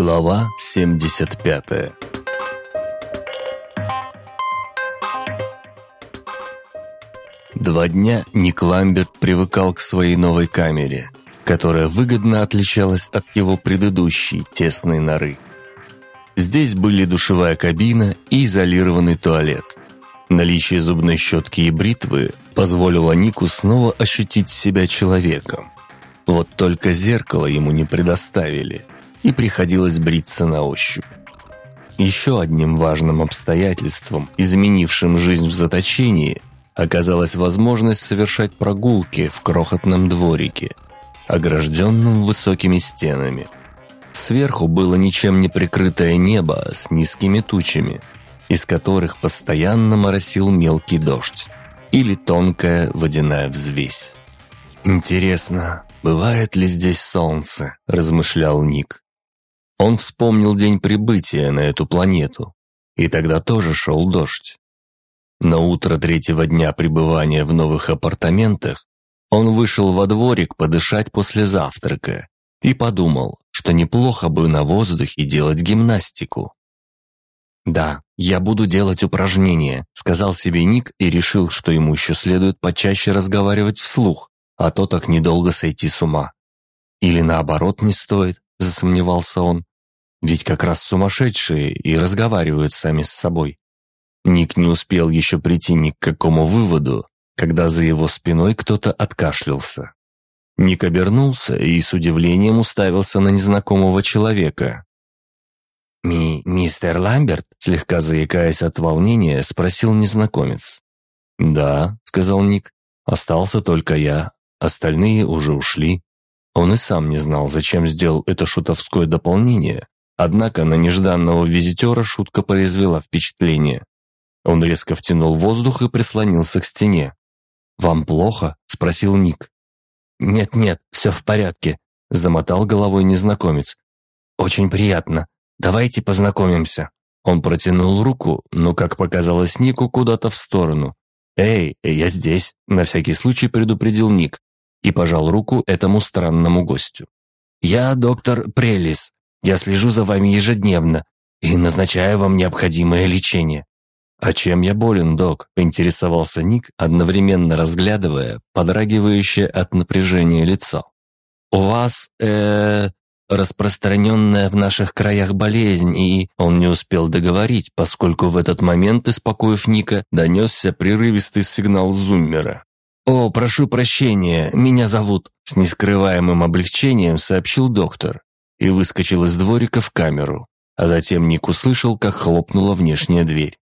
Глава 75 Два дня Ник Ламберт привыкал к своей новой камере, которая выгодно отличалась от его предыдущей тесной норы. Здесь были душевая кабина и изолированный туалет. Наличие зубной щетки и бритвы позволило Нику снова ощутить себя человеком. Вот только зеркало ему не предоставили – и приходилось бриться на ощупь. Еще одним важным обстоятельством, изменившим жизнь в заточении, оказалась возможность совершать прогулки в крохотном дворике, огражденном высокими стенами. Сверху было ничем не прикрытое небо с низкими тучами, из которых постоянно моросил мелкий дождь или тонкая водяная взвесь. «Интересно, бывает ли здесь солнце?» – размышлял Ник. Он вспомнил день прибытия на эту планету, и тогда тоже шел дождь. На утро третьего дня пребывания в новых апартаментах он вышел во дворик подышать после завтрака и подумал, что неплохо бы на воздухе делать гимнастику. «Да, я буду делать упражнения», — сказал себе Ник и решил, что ему еще следует почаще разговаривать вслух, а то так недолго сойти с ума. Или наоборот не стоит, засомневался он. Ведь как раз сумасшедшие и разговаривают сами с собой. Ник не успел еще прийти ни к какому выводу, когда за его спиной кто-то откашлялся. Ник обернулся и с удивлением уставился на незнакомого человека. «Ми... мистер Ламберт?» слегка заикаясь от волнения, спросил незнакомец. «Да», — сказал Ник, — «остался только я, остальные уже ушли». Он и сам не знал, зачем сделал это шутовское дополнение, Однако на нежданного визитера шутка произвела впечатление. Он резко втянул воздух и прислонился к стене. «Вам плохо?» – спросил Ник. «Нет-нет, все в порядке», – замотал головой незнакомец. «Очень приятно. Давайте познакомимся». Он протянул руку, но, как показалось Нику, куда-то в сторону. «Эй, я здесь», – на всякий случай предупредил Ник и пожал руку этому странному гостю. «Я доктор Прелис, я слежу за вами ежедневно и назначаю вам необходимое лечение». «А чем я болен, док?» – поинтересовался Ник, одновременно разглядывая подрагивающее от напряжения лицо. «У вас, э распространенная в наших краях болезнь, и он не успел договорить, поскольку в этот момент, испокоив Ника, донесся прерывистый сигнал зуммера. «О, прошу прощения, меня зовут», – с нескрываемым облегчением сообщил доктор и выскочил из дворика в камеру, а затем Ник услышал, как хлопнула внешняя дверь.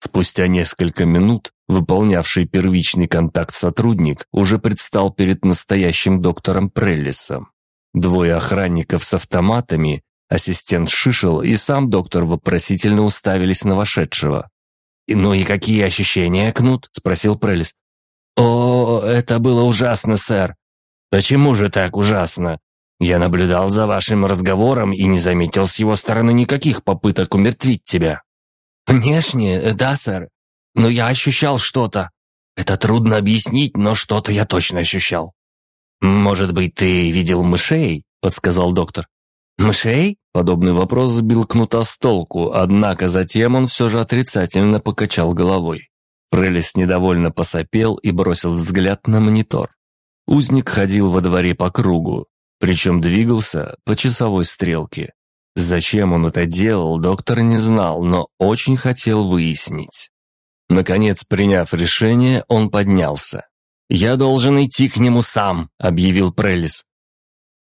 Спустя несколько минут выполнявший первичный контакт сотрудник уже предстал перед настоящим доктором Преллисом. Двое охранников с автоматами, ассистент Шишел и сам доктор вопросительно уставились на вошедшего. «Ну и какие ощущения, Кнут?» – спросил Преллис. «О, это было ужасно, сэр». «Почему же так ужасно?» Я наблюдал за вашим разговором и не заметил с его стороны никаких попыток умертвить тебя». «Внешне, да, сэр. Но я ощущал что-то. Это трудно объяснить, но что-то я точно ощущал». «Может быть, ты видел мышей?» – подсказал доктор. «Мышей?» – подобный вопрос сбил Кнута с толку, однако затем он все же отрицательно покачал головой. Прелес недовольно посопел и бросил взгляд на монитор. Узник ходил во дворе по кругу, причем двигался по часовой стрелке. Зачем он это делал, доктор не знал, но очень хотел выяснить. Наконец, приняв решение, он поднялся. «Я должен идти к нему сам», — объявил Прелис.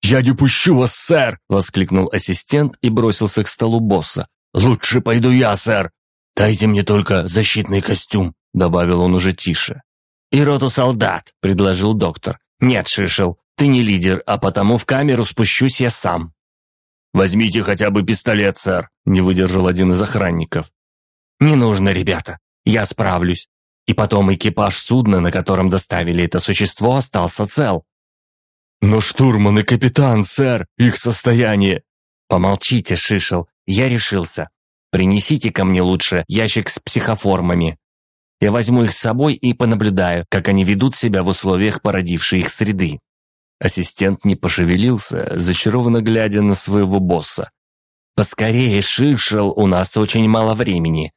«Я не пущу вас, сэр!» — воскликнул ассистент и бросился к столу босса. «Лучше пойду я, сэр! Дайте мне только защитный костюм», — добавил он уже тише. «И роту солдат», — предложил доктор. «Нет, Шишел, ты не лидер, а потому в камеру спущусь я сам». «Возьмите хотя бы пистолет, сэр», — не выдержал один из охранников. «Не нужно, ребята, я справлюсь. И потом экипаж судна, на котором доставили это существо, остался цел». «Но штурман и капитан, сэр, их состояние...» «Помолчите, Шишел, я решился. Принесите ко мне лучше ящик с психоформами. Я возьму их с собой и понаблюдаю, как они ведут себя в условиях породившей их среды. Ассистент не пошевелился, зачарованно глядя на своего босса. «Поскорее, Шишел, у нас очень мало времени».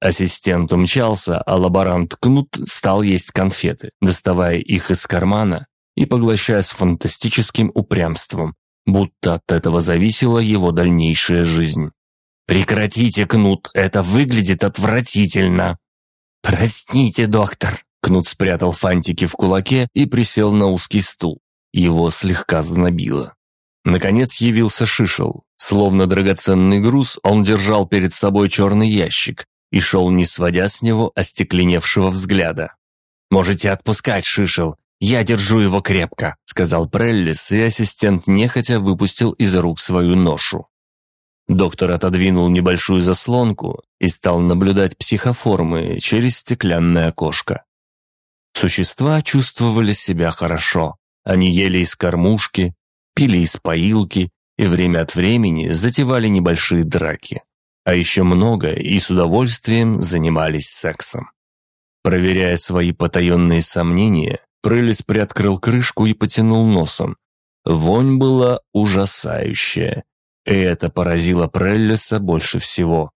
Ассистент умчался, а лаборант Кнут стал есть конфеты, доставая их из кармана и поглощая с фантастическим упрямством, будто от этого зависела его дальнейшая жизнь. «Прекратите, Кнут, это выглядит отвратительно!» «Простите, доктор!» Кнут спрятал фантики в кулаке и присел на узкий стул. Его слегка знобило. Наконец явился Шишел. Словно драгоценный груз, он держал перед собой черный ящик и шел, не сводя с него остекленевшего взгляда. «Можете отпускать, Шишел, я держу его крепко», сказал Преллис, и ассистент нехотя выпустил из рук свою ношу. Доктор отодвинул небольшую заслонку и стал наблюдать психоформы через стеклянное окошко. Существа чувствовали себя хорошо. Они ели из кормушки, пили из поилки и время от времени затевали небольшие драки. А еще много и с удовольствием занимались сексом. Проверяя свои потаенные сомнения, Прелис приоткрыл крышку и потянул носом. Вонь была ужасающая. И это поразило Преллиса больше всего.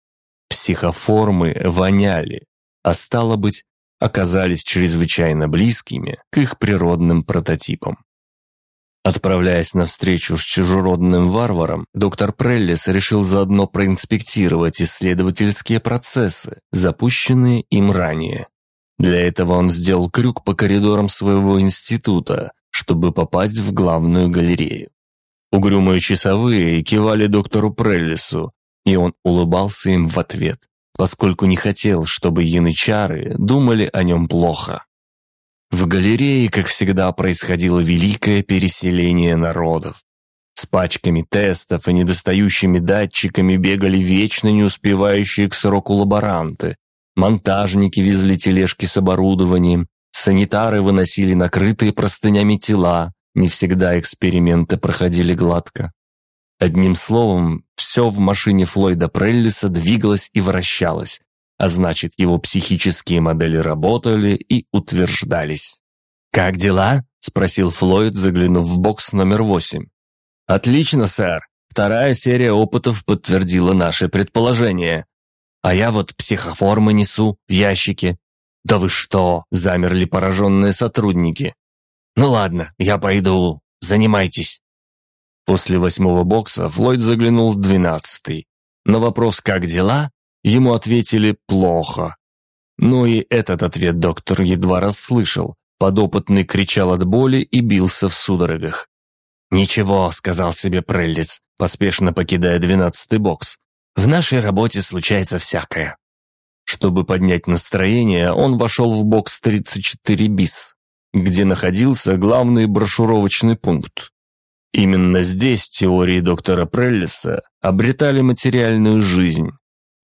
Психоформы воняли, а стало быть, оказались чрезвычайно близкими к их природным прототипам. Отправляясь на встречу с чужеродным варваром, доктор Преллис решил заодно проинспектировать исследовательские процессы, запущенные им ранее. Для этого он сделал крюк по коридорам своего института, чтобы попасть в главную галерею. Угрюмые часовые кивали доктору Преллису, и он улыбался им в ответ, поскольку не хотел, чтобы янычары думали о нем плохо. В галерее, как всегда, происходило великое переселение народов. С пачками тестов и недостающими датчиками бегали вечно не успевающие к сроку лаборанты. Монтажники везли тележки с оборудованием, санитары выносили накрытые простынями тела, не всегда эксперименты проходили гладко. Одним словом, все в машине Флойда Преллиса двигалось и вращалось, а значит, его психические модели работали и утверждались. «Как дела?» – спросил Флойд, заглянув в бокс номер восемь. «Отлично, сэр. Вторая серия опытов подтвердила наши предположения. А я вот психоформы несу в ящике». «Да вы что?» – замерли пораженные сотрудники. «Ну ладно, я пойду. Занимайтесь». После восьмого бокса Флойд заглянул в двенадцатый. На вопрос «Как дела?» ему ответили «Плохо». Но и этот ответ доктор едва расслышал. Подопытный кричал от боли и бился в судорогах. «Ничего», — сказал себе Преллис, поспешно покидая двенадцатый бокс. «В нашей работе случается всякое». Чтобы поднять настроение, он вошел в бокс 34 бис, где находился главный брошюровочный пункт. Именно здесь теории доктора Преллиса обретали материальную жизнь,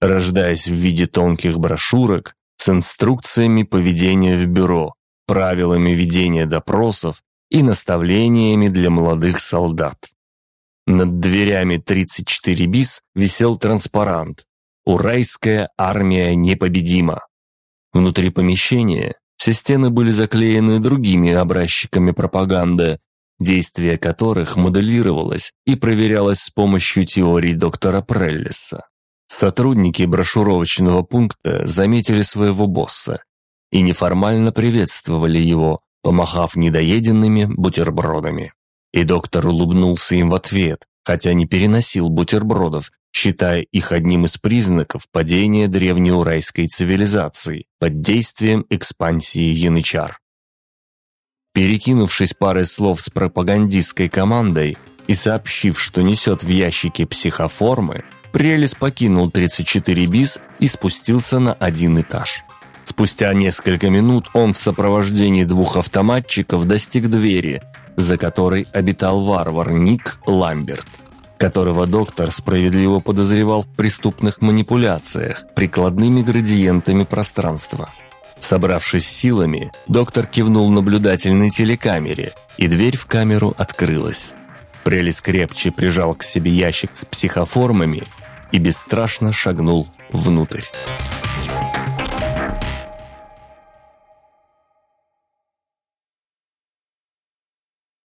рождаясь в виде тонких брошюрок с инструкциями поведения в бюро, правилами ведения допросов и наставлениями для молодых солдат. Над дверями 34 бис висел транспарант «Уральская армия непобедима». Внутри помещения все стены были заклеены другими образчиками пропаганды, действие которых моделировалось и проверялось с помощью теорий доктора Преллиса. Сотрудники брошюровочного пункта заметили своего босса и неформально приветствовали его, помахав недоеденными бутербродами. И доктор улыбнулся им в ответ, хотя не переносил бутербродов считая их одним из признаков падения древнеуральской цивилизации под действием экспансии янычар. Перекинувшись парой слов с пропагандистской командой и сообщив, что несет в ящике психоформы, Прелес покинул 34 бис и спустился на один этаж. Спустя несколько минут он в сопровождении двух автоматчиков достиг двери, за которой обитал варвар Ник Ламберт которого доктор справедливо подозревал в преступных манипуляциях прикладными градиентами пространства. Собравшись силами, доктор кивнул наблюдательной телекамере, и дверь в камеру открылась. Прелис крепче прижал к себе ящик с психоформами и бесстрашно шагнул внутрь.